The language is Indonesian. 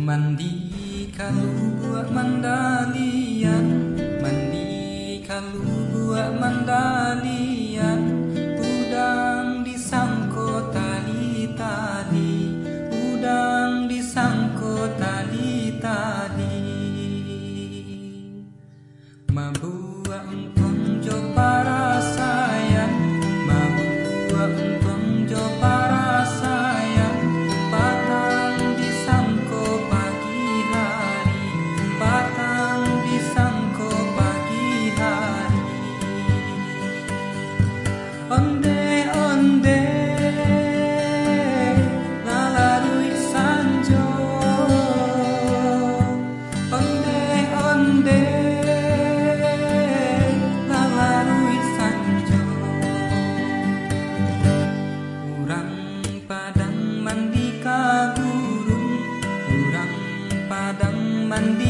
Mandi kalau buat mandalian. Mandi kalau buat mandalian. Udang disangkut tali-tali Udang disangkut tali-tali Mabuang and